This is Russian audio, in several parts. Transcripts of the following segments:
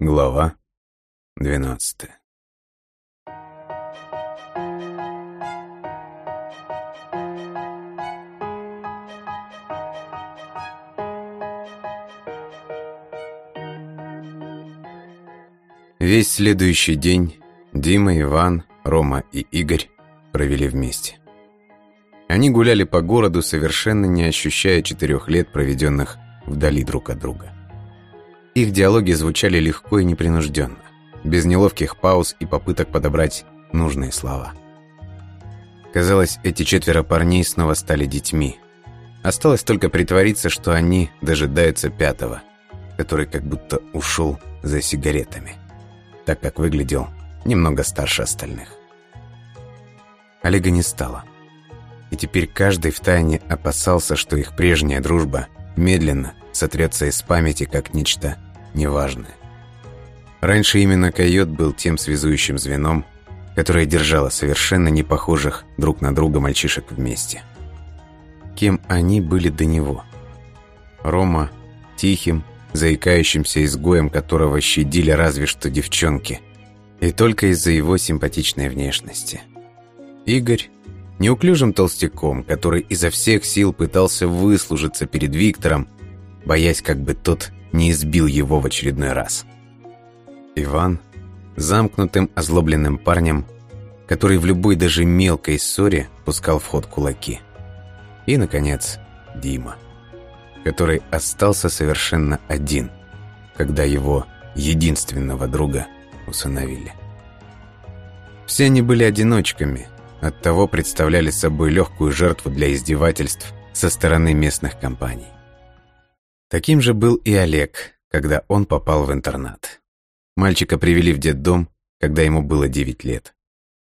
Глава двенадцатая Весь следующий день Дима, Иван, Рома и Игорь провели вместе. Они гуляли по городу, совершенно не ощущая четырех лет, проведенных вдали друг от друга. Их диалоги звучали легко и непринужденно, без неловких пауз и попыток подобрать нужные слова. Казалось, эти четверо парней снова стали детьми. Осталось только притвориться, что они дожидаются пятого, который как будто ушел за сигаретами, так как выглядел немного старше остальных. Олега не стало. И теперь каждый втайне опасался, что их прежняя дружба медленно сотрется из памяти как нечто неважное. Раньше именно койот был тем связующим звеном, которое держало совершенно не похожих друг на друга мальчишек вместе. Кем они были до него? Рома тихим, заикающимся изгоем, которого щадили разве что девчонки, и только из-за его симпатичной внешности. Игорь неуклюжим толстяком, который изо всех сил пытался выслужиться перед Виктором, боясь, как бы тот не избил его в очередной раз. Иван замкнутым, озлобленным парнем, который в любой даже мелкой ссоре пускал в ход кулаки. И, наконец, Дима, который остался совершенно один, когда его единственного друга усыновили. Все они были одиночками, оттого представляли собой легкую жертву для издевательств со стороны местных компаний. Таким же был и Олег, когда он попал в интернат. Мальчика привели в детдом, когда ему было 9 лет.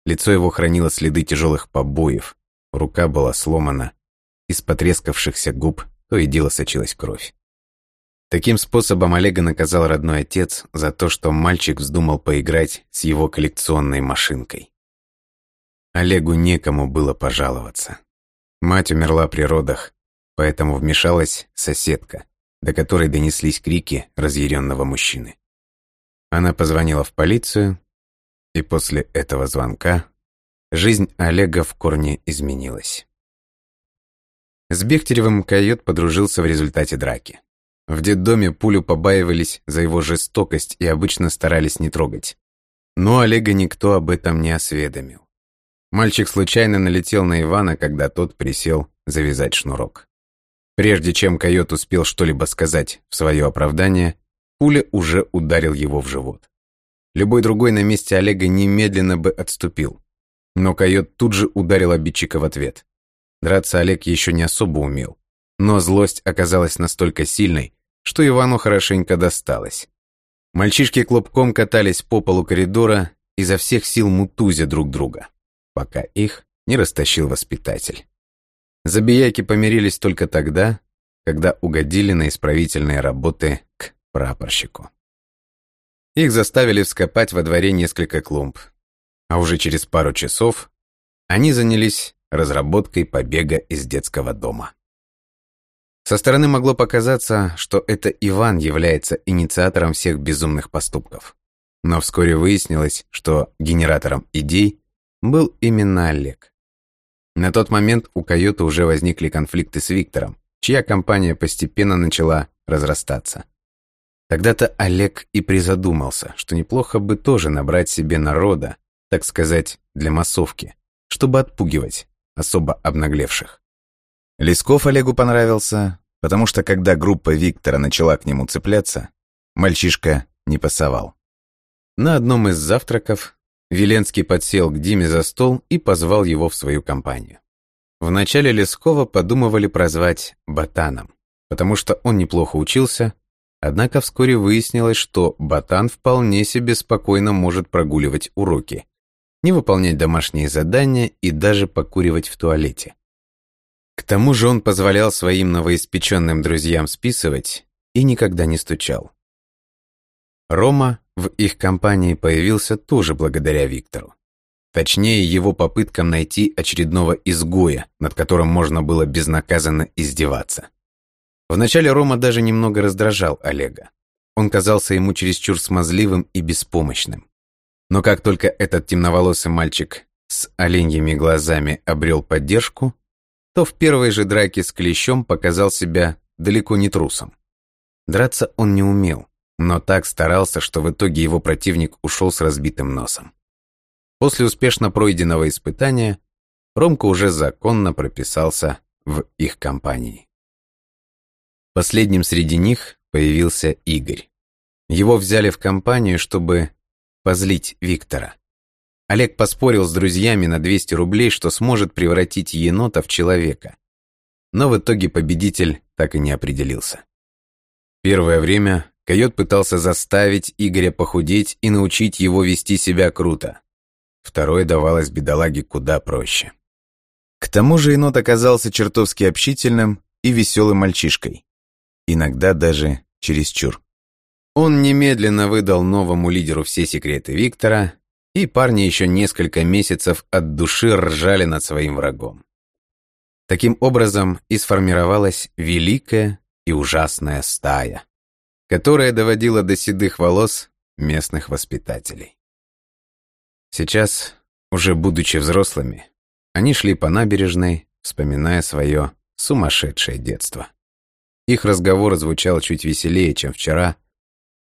Лицо его хранило следы тяжелых побоев, рука была сломана, из потрескавшихся губ то и дело сочилась кровь. Таким способом Олега наказал родной отец за то, что мальчик вздумал поиграть с его коллекционной машинкой. Олегу некому было пожаловаться. Мать умерла при родах, поэтому вмешалась соседка, до которой донеслись крики разъяренного мужчины. Она позвонила в полицию, и после этого звонка жизнь Олега в корне изменилась. С Бехтеревым койот подружился в результате драки. В детдоме пулю побаивались за его жестокость и обычно старались не трогать. Но Олега никто об этом не осведомил. Мальчик случайно налетел на Ивана, когда тот присел завязать шнурок. Прежде чем койот успел что-либо сказать в свое оправдание, пуля уже ударил его в живот. Любой другой на месте Олега немедленно бы отступил. Но койот тут же ударил обидчика в ответ. Драться Олег еще не особо умел. Но злость оказалась настолько сильной, что Ивану хорошенько досталось. Мальчишки клубком катались по полу коридора, изо всех сил мутузя друг друга, пока их не растащил воспитатель. Забияки помирились только тогда, когда угодили на исправительные работы к прапорщику. Их заставили вскопать во дворе несколько клумб, а уже через пару часов они занялись разработкой побега из детского дома. Со стороны могло показаться, что это Иван является инициатором всех безумных поступков. Но вскоре выяснилось, что генератором идей был именно Олег. На тот момент у Койота уже возникли конфликты с Виктором, чья компания постепенно начала разрастаться. Тогда-то Олег и призадумался, что неплохо бы тоже набрать себе народа, так сказать, для массовки, чтобы отпугивать особо обнаглевших. Лесков Олегу понравился, потому что когда группа Виктора начала к нему цепляться, мальчишка не пасовал. На одном из завтраков Веленский подсел к Диме за стол и позвал его в свою компанию. Вначале Лескова подумывали прозвать Ботаном, потому что он неплохо учился, однако вскоре выяснилось, что Ботан вполне себе спокойно может прогуливать уроки, не выполнять домашние задания и даже покуривать в туалете. К тому же он позволял своим новоиспеченным друзьям списывать и никогда не стучал. Рома в их компании появился тоже благодаря Виктору. Точнее, его попыткам найти очередного изгоя, над которым можно было безнаказанно издеваться. Вначале Рома даже немного раздражал Олега. он казался ему чересчур смазливым и беспомощным. Но как только этот темноволосый мальчик с оленьими глазами обрел поддержку, то в первой же драке с клещом показал себя далеко не трусом. Драться он не умел, но так старался, что в итоге его противник ушел с разбитым носом. После успешно пройденного испытания Ромка уже законно прописался в их компании. Последним среди них появился Игорь. Его взяли в компанию, чтобы позлить Виктора. Олег поспорил с друзьями на 200 рублей, что сможет превратить енота в человека. Но в итоге победитель так и не определился. Первое время койот пытался заставить Игоря похудеть и научить его вести себя круто. Второе давалось бедолаге куда проще. К тому же енот оказался чертовски общительным и веселым мальчишкой. Иногда даже чересчур. Он немедленно выдал новому лидеру все секреты Виктора и парни еще несколько месяцев от души ржали над своим врагом. Таким образом и сформировалась великая и ужасная стая, которая доводила до седых волос местных воспитателей. Сейчас, уже будучи взрослыми, они шли по набережной, вспоминая свое сумасшедшее детство. Их разговор звучал чуть веселее, чем вчера,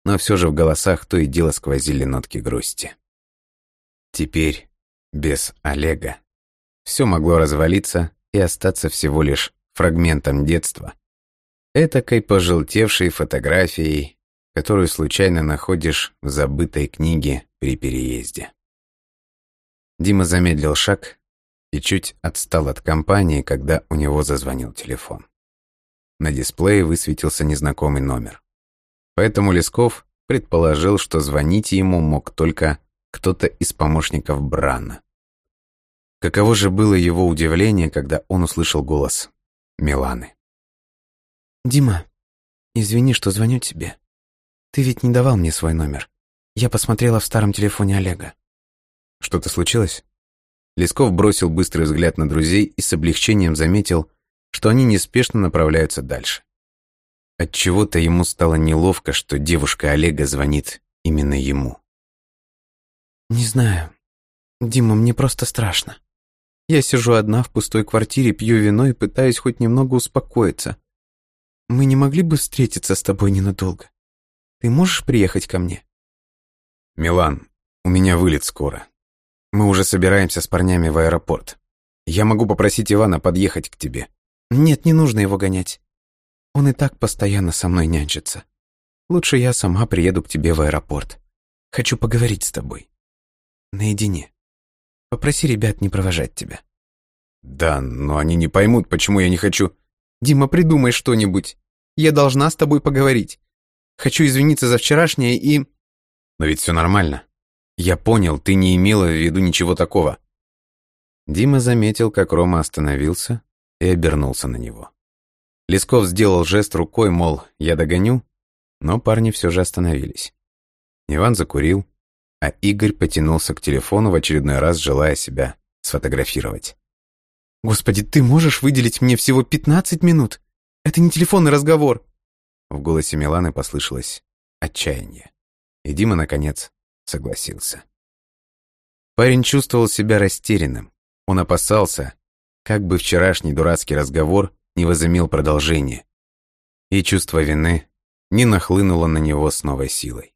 но все же в голосах то и дело сквозили нотки грусти. Теперь, без Олега, все могло развалиться и остаться всего лишь фрагментом детства. Этакой пожелтевшей фотографией, которую случайно находишь в забытой книге при переезде. Дима замедлил шаг и чуть отстал от компании, когда у него зазвонил телефон. На дисплее высветился незнакомый номер. Поэтому Лесков предположил, что звонить ему мог только кто-то из помощников Брана. Каково же было его удивление, когда он услышал голос Миланы. «Дима, извини, что звоню тебе. Ты ведь не давал мне свой номер. Я посмотрела в старом телефоне Олега». «Что-то случилось?» Лесков бросил быстрый взгляд на друзей и с облегчением заметил, что они неспешно направляются дальше. Отчего-то ему стало неловко, что девушка Олега звонит именно ему. «Не знаю. Дима, мне просто страшно. Я сижу одна в пустой квартире, пью вино и пытаюсь хоть немного успокоиться. Мы не могли бы встретиться с тобой ненадолго? Ты можешь приехать ко мне?» «Милан, у меня вылет скоро. Мы уже собираемся с парнями в аэропорт. Я могу попросить Ивана подъехать к тебе». «Нет, не нужно его гонять. Он и так постоянно со мной нянчится. Лучше я сама приеду к тебе в аэропорт. Хочу поговорить с тобой» наедине. Попроси ребят не провожать тебя». «Да, но они не поймут, почему я не хочу...» «Дима, придумай что-нибудь. Я должна с тобой поговорить. Хочу извиниться за вчерашнее и...» «Но ведь все нормально. Я понял, ты не имела в виду ничего такого». Дима заметил, как Рома остановился и обернулся на него. Лесков сделал жест рукой, мол, я догоню, но парни все же остановились. Иван закурил, а Игорь потянулся к телефону в очередной раз, желая себя сфотографировать. «Господи, ты можешь выделить мне всего 15 минут? Это не телефонный разговор!» В голосе Миланы послышалось отчаяние. И Дима, наконец, согласился. Парень чувствовал себя растерянным. Он опасался, как бы вчерашний дурацкий разговор не возымел продолжение. И чувство вины не нахлынуло на него с новой силой.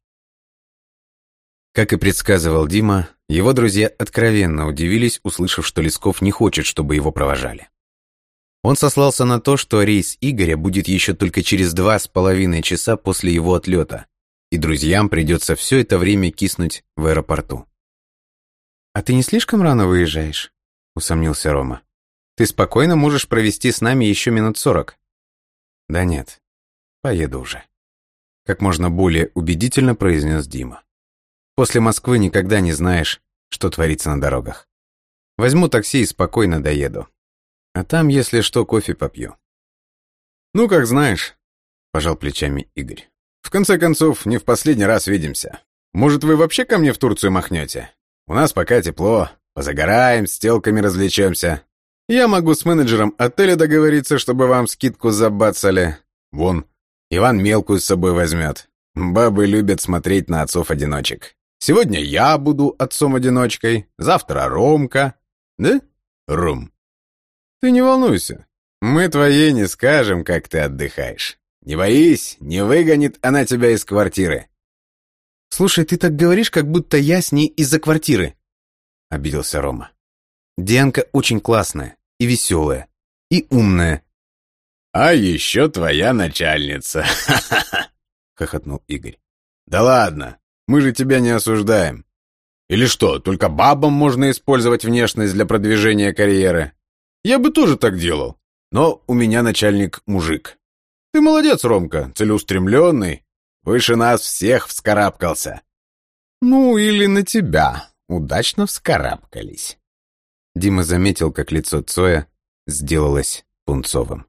Как и предсказывал Дима, его друзья откровенно удивились, услышав, что Лесков не хочет, чтобы его провожали. Он сослался на то, что рейс Игоря будет еще только через два с половиной часа после его отлета, и друзьям придется все это время киснуть в аэропорту. «А ты не слишком рано выезжаешь?» — усомнился Рома. «Ты спокойно можешь провести с нами еще минут сорок». «Да нет, поеду уже», — как можно более убедительно произнес Дима. После Москвы никогда не знаешь, что творится на дорогах. Возьму такси и спокойно доеду. А там, если что, кофе попью. Ну, как знаешь, пожал плечами Игорь. В конце концов, не в последний раз видимся. Может, вы вообще ко мне в Турцию махнете? У нас пока тепло, позагораем, с телками развлечемся. Я могу с менеджером отеля договориться, чтобы вам скидку забацали. Вон, Иван мелкую с собой возьмет. Бабы любят смотреть на отцов-одиночек. Сегодня я буду отцом-одиночкой, завтра Ромка. Да, Ром? Ты не волнуйся. Мы твоей не скажем, как ты отдыхаешь. Не боись, не выгонит она тебя из квартиры. Слушай, ты так говоришь, как будто я с ней из-за квартиры. Обиделся Рома. Дианка очень классная и веселая, и умная. А еще твоя начальница. хохотнул Игорь. Да ладно, мы же тебя не осуждаем. Или что, только бабам можно использовать внешность для продвижения карьеры? Я бы тоже так делал. Но у меня начальник мужик. Ты молодец, Ромка, целеустремленный. Выше нас всех вскарабкался. Ну, или на тебя удачно вскарабкались. Дима заметил, как лицо Цоя сделалось пунцовым.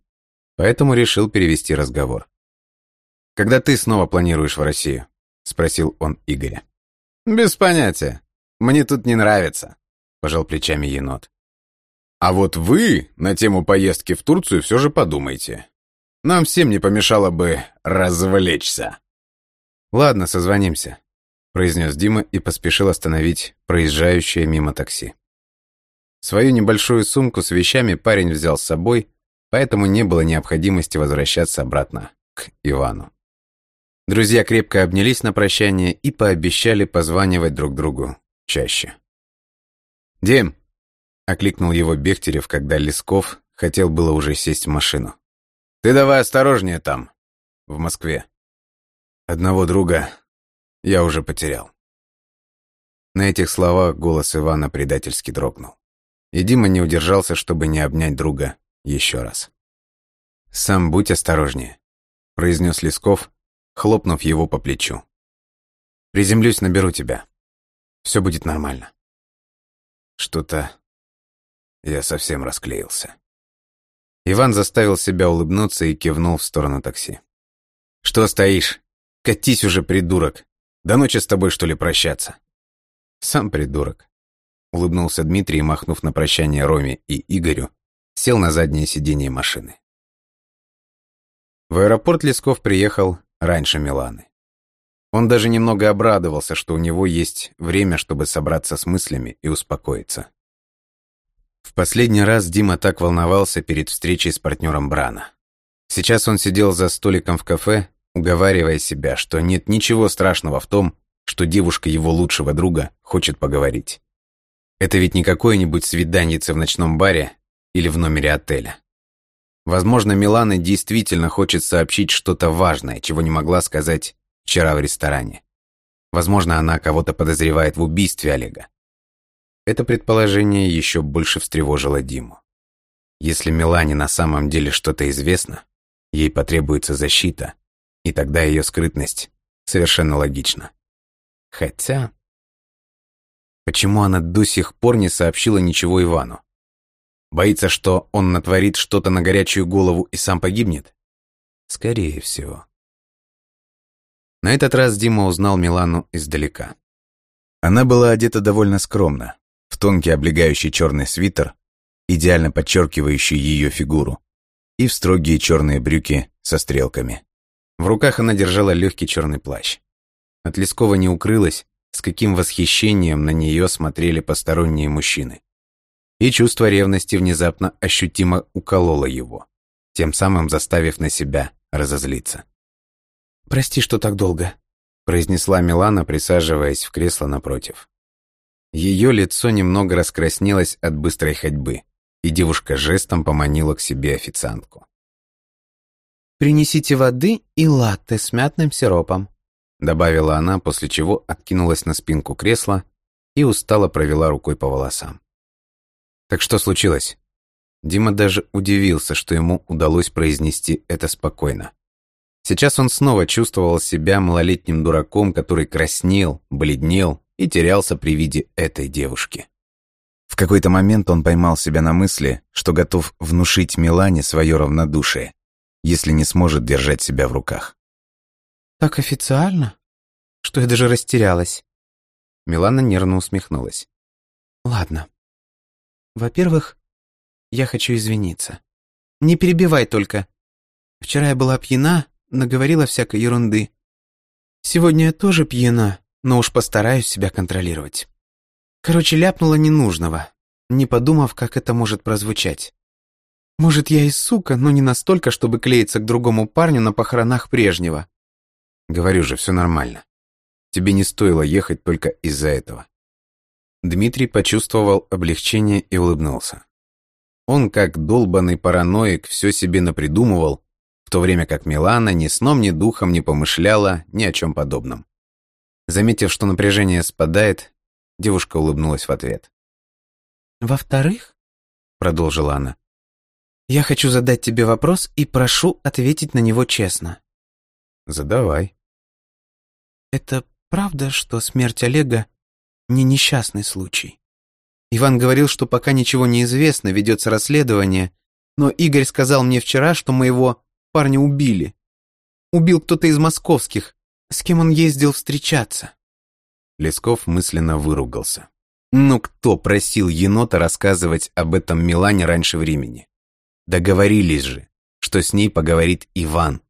Поэтому решил перевести разговор. «Когда ты снова планируешь в Россию?» — спросил он Игоря. «Без понятия. Мне тут не нравится», — пожал плечами енот. «А вот вы на тему поездки в Турцию все же подумайте. Нам всем не помешало бы развлечься». «Ладно, созвонимся», — произнес Дима и поспешил остановить проезжающее мимо такси. Свою небольшую сумку с вещами парень взял с собой, поэтому не было необходимости возвращаться обратно к Ивану. Друзья крепко обнялись на прощание и пообещали позванивать друг другу чаще. «Дим!» — окликнул его Бехтерев, когда Лесков хотел было уже сесть в машину. «Ты давай осторожнее там, в Москве. Одного друга я уже потерял». На этих словах голос Ивана предательски дрогнул. И Дима не удержался, чтобы не обнять друга еще раз. «Сам будь осторожнее», — произнес Лесков, хлопнув его по плечу. «Приземлюсь, наберу тебя. Все будет нормально». Что-то я совсем расклеился. Иван заставил себя улыбнуться и кивнул в сторону такси. «Что стоишь? Катись уже, придурок! До ночи с тобой, что ли, прощаться?» «Сам придурок», — улыбнулся Дмитрий, махнув на прощание Роме и Игорю, сел на заднее сиденье машины. В аэропорт Лесков приехал раньше Миланы. Он даже немного обрадовался, что у него есть время, чтобы собраться с мыслями и успокоиться. В последний раз Дима так волновался перед встречей с партнером Брана. Сейчас он сидел за столиком в кафе, уговаривая себя, что нет ничего страшного в том, что девушка его лучшего друга хочет поговорить. Это ведь не какое-нибудь свиданьице в ночном баре или в номере отеля. Возможно, Милана действительно хочет сообщить что-то важное, чего не могла сказать вчера в ресторане. Возможно, она кого-то подозревает в убийстве Олега. Это предположение еще больше встревожило Диму. Если Милане на самом деле что-то известно, ей потребуется защита, и тогда ее скрытность совершенно логична. Хотя... Почему она до сих пор не сообщила ничего Ивану? Боится, что он натворит что-то на горячую голову и сам погибнет? Скорее всего. На этот раз Дима узнал Милану издалека. Она была одета довольно скромно, в тонкий облегающий черный свитер, идеально подчеркивающий ее фигуру, и в строгие черные брюки со стрелками. В руках она держала легкий черный плащ. От Лескова не укрылось, с каким восхищением на нее смотрели посторонние мужчины и чувство ревности внезапно ощутимо укололо его, тем самым заставив на себя разозлиться. «Прости, что так долго», — произнесла Милана, присаживаясь в кресло напротив. Ее лицо немного раскраснелось от быстрой ходьбы, и девушка жестом поманила к себе официантку. «Принесите воды и латте с мятным сиропом», добавила она, после чего откинулась на спинку кресла и устало провела рукой по волосам. Так что случилось? Дима даже удивился, что ему удалось произнести это спокойно. Сейчас он снова чувствовал себя малолетним дураком, который краснел, бледнел и терялся при виде этой девушки. В какой-то момент он поймал себя на мысли, что готов внушить Милане свое равнодушие, если не сможет держать себя в руках. «Так официально? Что я даже растерялась?» Милана нервно усмехнулась. «Ладно, во-первых, я хочу извиниться. Не перебивай только. Вчера я была пьяна, наговорила всякой ерунды. Сегодня я тоже пьяна, но уж постараюсь себя контролировать. Короче, ляпнула ненужного, не подумав, как это может прозвучать. Может, я и сука, но не настолько, чтобы клеиться к другому парню на похоронах прежнего. Говорю же, все нормально. Тебе не стоило ехать только из-за этого. Дмитрий почувствовал облегчение и улыбнулся. Он, как долбанный параноик, все себе напридумывал, в то время как Милана ни сном, ни духом не помышляла ни о чем подобном. Заметив, что напряжение спадает, девушка улыбнулась в ответ. «Во-вторых», — продолжила она, — «я хочу задать тебе вопрос и прошу ответить на него честно». «Задавай». «Это правда, что смерть Олега не несчастный случай?» Иван говорил, что пока ничего не известно, ведется расследование, но Игорь сказал мне вчера, что моего парня убили. Убил кто-то из московских, с кем он ездил встречаться. Лесков мысленно выругался. Ну кто просил енота рассказывать об этом Милане раньше времени? Договорились же, что с ней поговорит Иван.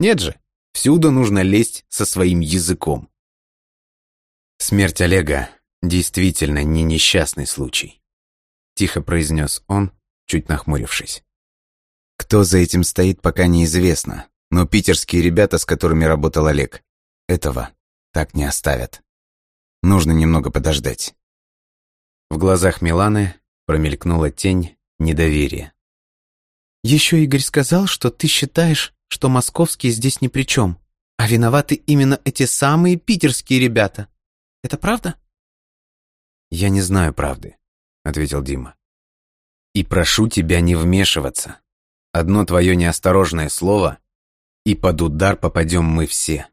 Нет же, всюду нужно лезть со своим языком. Смерть Олега действительно не несчастный случай», — тихо произнес он, чуть нахмурившись. «Кто за этим стоит, пока неизвестно, но питерские ребята, с которыми работал Олег, этого так не оставят. Нужно немного подождать». В глазах Миланы промелькнула тень недоверия. «Еще Игорь сказал, что ты считаешь, что московские здесь ни при чем, а виноваты именно эти самые питерские ребята. Это правда?» «Я не знаю правды», — ответил Дима. «И прошу тебя не вмешиваться. Одно твое неосторожное слово, и под удар попадем мы все».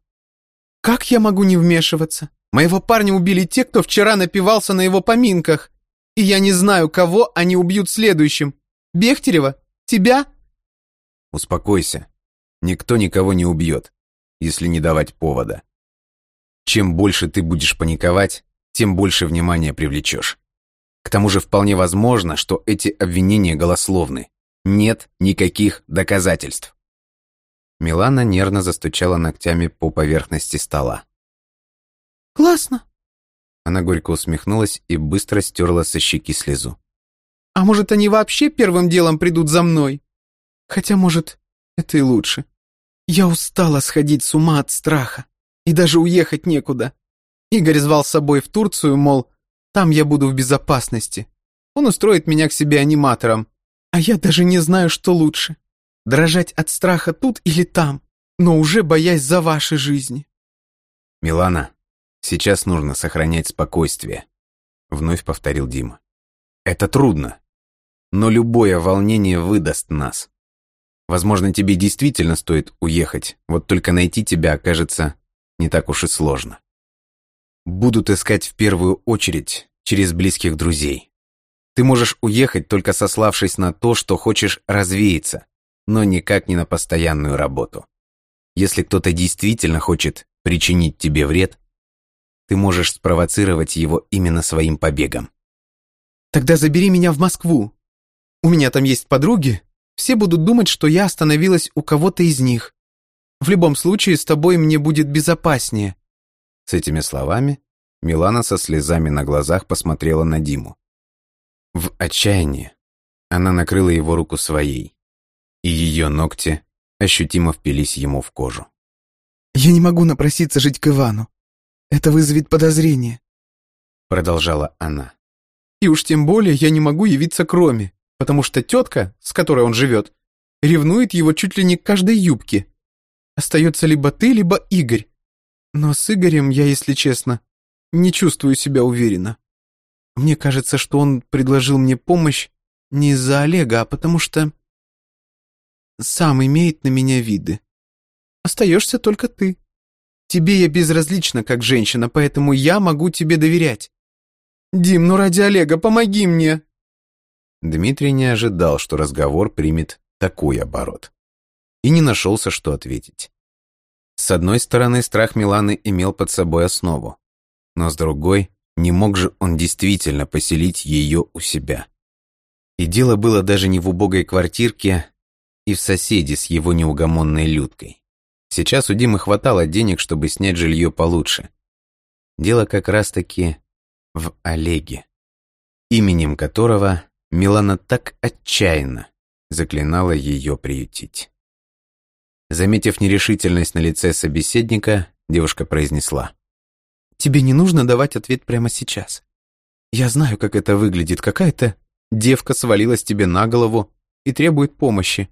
«Как я могу не вмешиваться? Моего парня убили те, кто вчера напивался на его поминках. И я не знаю, кого они убьют следующим. Бехтерева? Тебя?» «Успокойся. Никто никого не убьет, если не давать повода. Чем больше ты будешь паниковать, тем больше внимания привлечешь. К тому же вполне возможно, что эти обвинения голословны. Нет никаких доказательств. Милана нервно застучала ногтями по поверхности стола. «Классно!» Она горько усмехнулась и быстро стерла со щеки слезу. «А может, они вообще первым делом придут за мной? Хотя, может, это и лучше. Я устала сходить с ума от страха, и даже уехать некуда. Игорь звал с собой в Турцию, мол, там я буду в безопасности. Он устроит меня к себе аниматором. А я даже не знаю, что лучше. Дрожать от страха тут или там, но уже боясь за ваши жизни. «Милана, сейчас нужно сохранять спокойствие», — вновь повторил Дима. «Это трудно, но любое волнение выдаст нас. Возможно, тебе действительно стоит уехать, вот только найти тебя окажется не так уж и сложно будут искать в первую очередь через близких друзей. Ты можешь уехать, только сославшись на то, что хочешь развеяться, но никак не на постоянную работу. Если кто-то действительно хочет причинить тебе вред, ты можешь спровоцировать его именно своим побегом. Тогда забери меня в Москву. У меня там есть подруги. Все будут думать, что я остановилась у кого-то из них. В любом случае, с тобой мне будет безопаснее. С этими словами Милана со слезами на глазах посмотрела на Диму. В отчаянии она накрыла его руку своей, и ее ногти ощутимо впились ему в кожу. «Я не могу напроситься жить к Ивану. Это вызовет подозрение», — продолжала она. «И уж тем более я не могу явиться к Роме, потому что тетка, с которой он живет, ревнует его чуть ли не к каждой юбке. Остается либо ты, либо Игорь. Но с Игорем я, если честно, не чувствую себя уверенно. Мне кажется, что он предложил мне помощь не из-за Олега, а потому что сам имеет на меня виды. Остаешься только ты. Тебе я безразлична как женщина, поэтому я могу тебе доверять. Дим, ну ради Олега, помоги мне!» Дмитрий не ожидал, что разговор примет такой оборот. И не нашелся, что ответить. С одной стороны, страх Миланы имел под собой основу, но с другой, не мог же он действительно поселить ее у себя. И дело было даже не в убогой квартирке и в соседе с его неугомонной Людкой. Сейчас у Димы хватало денег, чтобы снять жилье получше. Дело как раз-таки в Олеге, именем которого Милана так отчаянно заклинала ее приютить. Заметив нерешительность на лице собеседника, девушка произнесла. «Тебе не нужно давать ответ прямо сейчас. Я знаю, как это выглядит. Какая-то девка свалилась тебе на голову и требует помощи,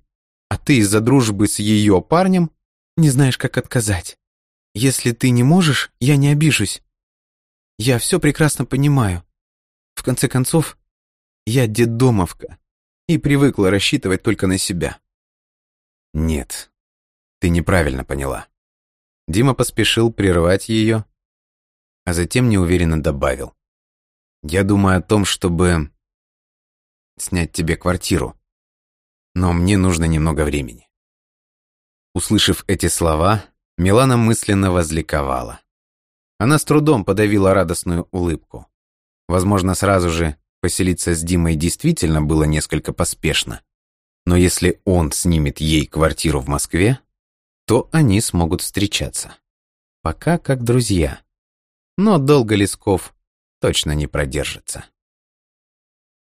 а ты из-за дружбы с ее парнем не знаешь, как отказать. Если ты не можешь, я не обижусь. Я все прекрасно понимаю. В конце концов, я детдомовка и привыкла рассчитывать только на себя. Нет, ты неправильно поняла. Дима поспешил прервать ее, а затем неуверенно добавил. Я думаю о том, чтобы снять тебе квартиру, но мне нужно немного времени. Услышав эти слова, Милана мысленно возликовала. Она с трудом подавила радостную улыбку. Возможно, сразу же поселиться с Димой действительно было несколько поспешно. Но если он снимет ей квартиру в Москве, то они смогут встречаться. Пока как друзья. Но долго Лесков точно не продержится.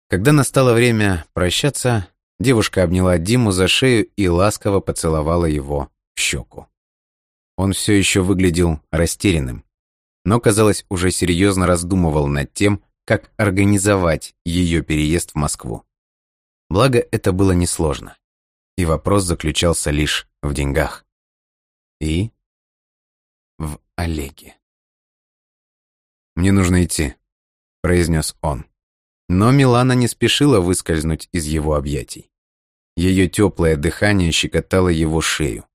Когда настало время прощаться, девушка обняла Диму за шею и ласково поцеловала его в щеку. Он все еще выглядел растерянным, но, казалось, уже серьезно раздумывал над тем, как организовать ее переезд в Москву. Благо, это было несложно, и вопрос заключался лишь в деньгах. И в Олеге. «Мне нужно идти», — произнес он. Но Милана не спешила выскользнуть из его объятий. Ее теплое дыхание щекотало его шею,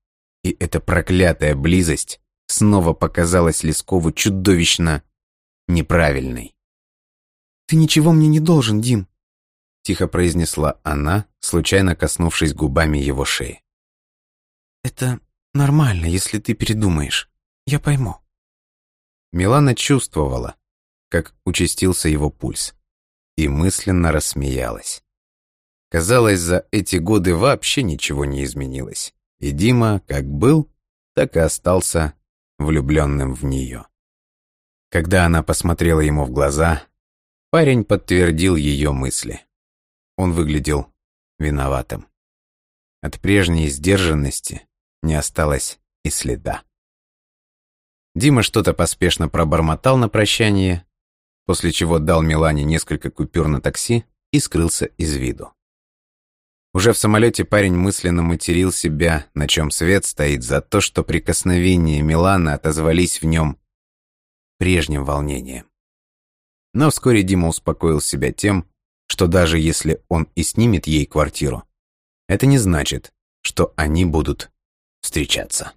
и эта проклятая близость снова показалась Лескову чудовищно неправильной. «Ты ничего мне не должен, Дим», — тихо произнесла она, случайно коснувшись губами его шеи. «Это нормально, если ты передумаешь. Я пойму». Милана чувствовала, как участился его пульс, и мысленно рассмеялась. Казалось, за эти годы вообще ничего не изменилось, и Дима как был, так и остался влюбленным в нее. Когда она посмотрела ему в глаза, парень подтвердил ее мысли. Он выглядел виноватым. От прежней сдержанности не осталось и следа. Дима что-то поспешно пробормотал на прощание, после чего дал Милане несколько купюр на такси и скрылся из виду. Уже в самолете парень мысленно материл себя, на чем свет стоит, за то, что прикосновения Миланы отозвались в нем прежним волнением. Но вскоре Дима успокоил себя тем, что даже если он и снимет ей квартиру, это не значит, что они будут встречаться.